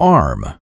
arm.